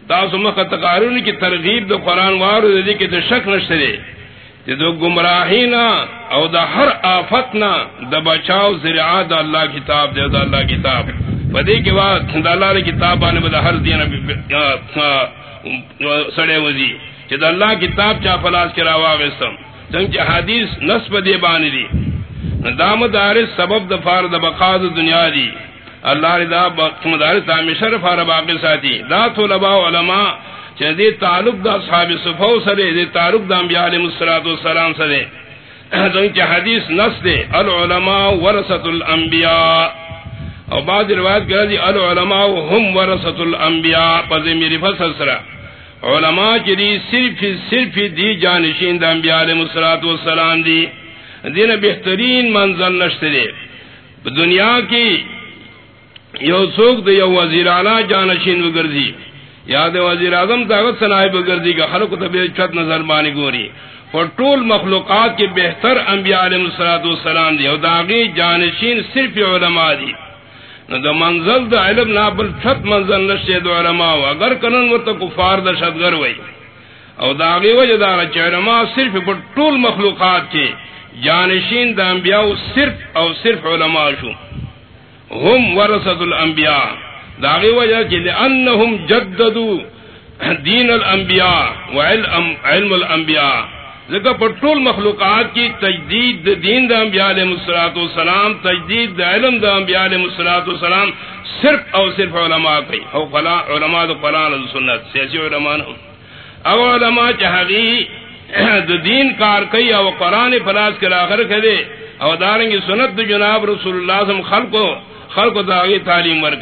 دا سمخ تقارون کی ترغیب دا قرآن وارو دا دی کی دا شک نشتے دو گمراہینا او دا ہر آفتنا دا بچاو زرعا دا اللہ کتاب دے دا اللہ کتاب. فدی کے بعد دا اللہ نے کتاب آنے بدا ہر دینا سڑے وزی. چی دا اللہ کتاب چا فلاس کرا واغستم چنچ حدیث نصب دے بانی دی. دام دارس سبب دا فار دا بقا دا دنیا دی. اللہ رضا مدارس ہمیشہ فار باقی ساتھی دا طلباء علماء دی تعلق دا صحاب صفو سرے، دی تعلق دا انبیاء علیہ الصلوۃ والسلام سرے۔ دنچ حدیث نص دے، العلماء ورثۃ الانبیاء۔ اور بعض روایت کہ دی، العلماء هم ورثۃ الانبیاء، پس میری فصل سرا۔ علماء کی صرف صرف دی جانشین دا انبیاء علیہ الصلوۃ والسلام دی۔ دین بہترین منزل نشتے دے۔ دنیا کی یو سوک دے یو وزیر اعلی جانشین وگرزی یاد وزیر اعظم طاقت صنائب گردی کا خلق طبیعت چھت نظر بانی گوری اور ٹول مخلوقات کے بہتر انبیاء علیہ الصلوۃ والسلام دی او داغی جانشین صرف علماء دی نو دا منزل دا علم نابل چھت منزل نشتے دا علماء اگر کنن ورطا کفار دا شدگر وئی او داغی وجہ دارا چھ علماء صرف پر ٹول مخلوقات کے جانشین دا انبیاء صرف او صرف علماء شو. ہم ورثت الانبیاء داغی وجہ کہ لئنہم جددو دین الانبیاء وعلم الانبیاء ذکر پر طول مخلوقات کی تجدید دین دا انبیاء علیہ السلام تجدید دا علم دا انبیاء علیہ السلام صرف او صرف علماء کی او علماء دا قرآن دا سنت، سیاسی علماء او علماء چہگی دین کار کئی او قرآن فلاس کے آخر کرے او دارنگی سنت دا جناب رسول اللہ سم خلق خلق داغی تعلیم ور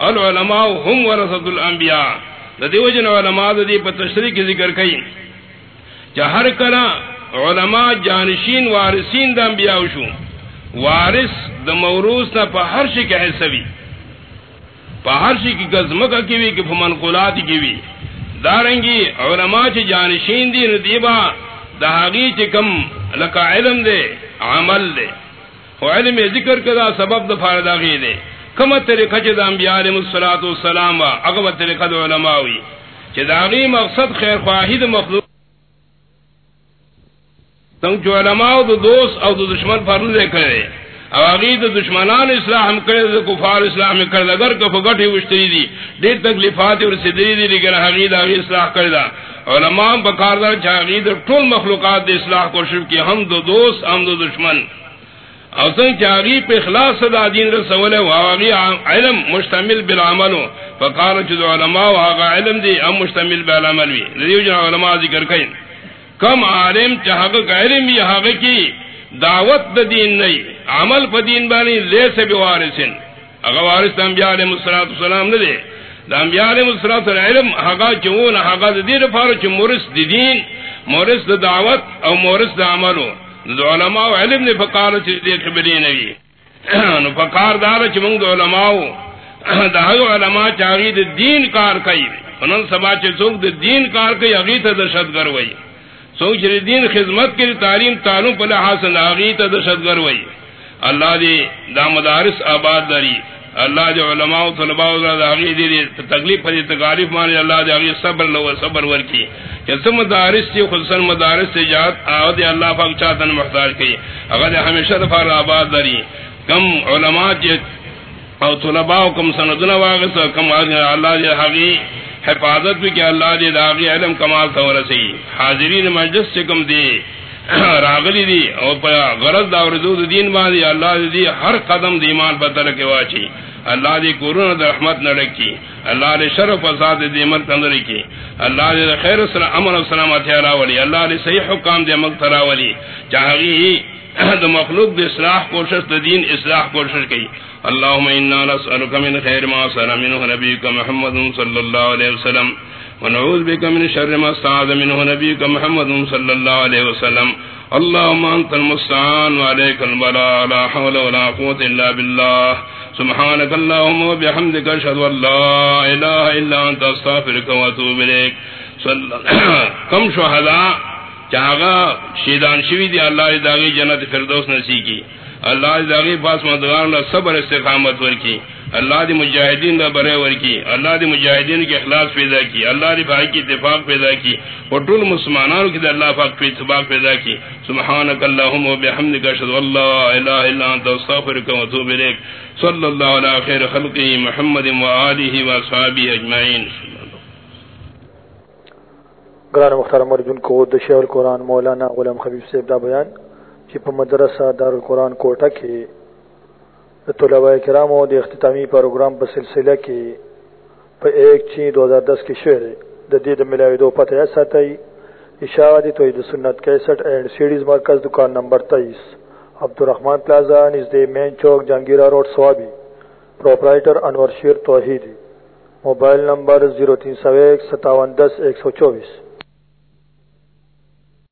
العلماء هم ورثت الانبیاء دا دیو جن علماء دا دی پر تشریح کی ذکر کئی چہر کرا علماء جانشین، وارثین دا انبیاء شو، وارث دا موروث نا پا ہر شی کے حصوی پا ہر شی کی گزمکا کیوی کی فمنقولات کیوی دارنگی علماء چی جانشین دی ندیبا دا حقی چی کم لکا علم دے عمل دے و علم ذکر کدا سبب دا فارد آگی دے کم طریقہ چی دا انبیاء علیہ السلام و اقوى طریقہ دا علماءوی چی دا آگی مقصد خیر خواہی دا مخلوق. تنگ چو علماء دا دوست او دا دشمن فرن دے کرے او آگی دا دشمنان اسلام کرے دا کفار اسلام کرے اگر کفا گٹی وشتری دی دیر تکلیفات اور صدری دی لیکن آگی دا آگی اصلاح کرے دا علماء بکار دا چا آگی طول مخلوقات دا اصلاح کو شرف کی ہم دو دوست ہم دو دشمن. او سنگ چا پہ اخلاص دا دین رسولے و آگی علم مشتمل بالعملو فقار چا علماء و آگا علم دی ام مشتمل بالعمل بھی لدیو جنا علماء ذکر کئی کم عالم چاہگ علم یہ حق کی دعوت دا دین نہیں عمل پا دین بانی لے سے بھی وارثن اگر وارث دا انبیاء علیہ السلام نہ دے دا انبیاء علیہ السلام علم حقا چون حقا دا دیر فارو چون مورس دی دین مورس دا دعوت او مورس دا عملو. دا علماء علم نے فقار چی دی خبری نوی نو فقار دارا چی منگ دو علماء۔ دا حق علماء چاہی دا دین کار کئی۔ انہوں سبا چی سوک دا دین کار کئی اگیت دا وئی۔ سوک چی دین خدمت کے تعلیم تعلق پہ لحاظ ناغی دشت وئی۔ اللہ دی دا مدارس آباد داری۔ اللہ دے علماء و طلباء دا آغی دی دی تکلیف پر تکالیف مانے اللہ دے آغی صبر لو، صبر ور کی جیسے مدارس تی خلصن مدارس تی جات، آو اللہ پاک چاہتن محتاج کی اگر دے ہمیشہ دفار آباد داری۔ کم علماء تی او طلباء و کم سندنا واغس کم اللہ دے آغی حفاظت بھی کہ اللہ دے داغی علم کمال تو رسی۔ حاضرین مجلس سے کم دے راغلی دی اور غرض دا رضو دین با دی اللہ دی ہر قدم دی ایمان پتر کے واچی۔ اللہ دی قرون دا رحمت نہ رکھی، اللہ دے شرف و دی عمل تندر کی اللہ دے خیر و امن و سلامت راولی اللہ دے صحیح حکام دے عمل تراولی چاہیے دا مخلوق دے اصلاح کوشش دا دین اصلاح کوشش کی اللهم انا نسالك من خير ما سال منه نبيك محمد صلى الله عليه وسلم ونعوذ بك من شر ما استعاذ منه نبيك محمد صلى الله عليه وسلم۔ اللهم انت المستعان وعليك البلاء، لا حول ولا قوه الا بالله سبحانك اللهم وبحمدك اشهد ان لا اله الا انت استغفرك واتوب اليك کم شہداء چاہا شیدان شوی دی، اللہ داغی جنت فردوس نسی کی. اللہ داغی پاس مدغان صبر استقامت ور کی اللہ دی مجاہدین دا برے ورکی، اللہ دی مجاہدین کے اخلاص پیدا کی، اللہ دی بھائی کی اتفاق پیدا کی، اور طول مسلمانان کی دا اللہ پاک پہ اتفاق پیدا کی۔ سبحانک اللہم و بحمدک، اشہد اللہ الہ الا انت، استغفرک و اتوب الیک۔ صلی اللہ علی خیر خلقی محمد و آلہ و اصحابہ اجمعین۔ گران مختار مرجن کو دشیع القرآن مولانا غلام خبیب صاحب دا بیان، چی پا مدرسہ دار القرآن کوٹا کے د طلباء کرامو د اختتامی پروګرام په سلسله کې په 1 چی 2010 کې شوې د دې د ملاویدو پته یې ساتي اشاعه د سنت 61 اینڈ سیډیز مرکز دکان نمبر 23 عبدالرحمن پلازا نږدې مین چوک جنگیرا روډ سوابي پرپرائټر انور شیر توحیدی. Mobile number 03015710124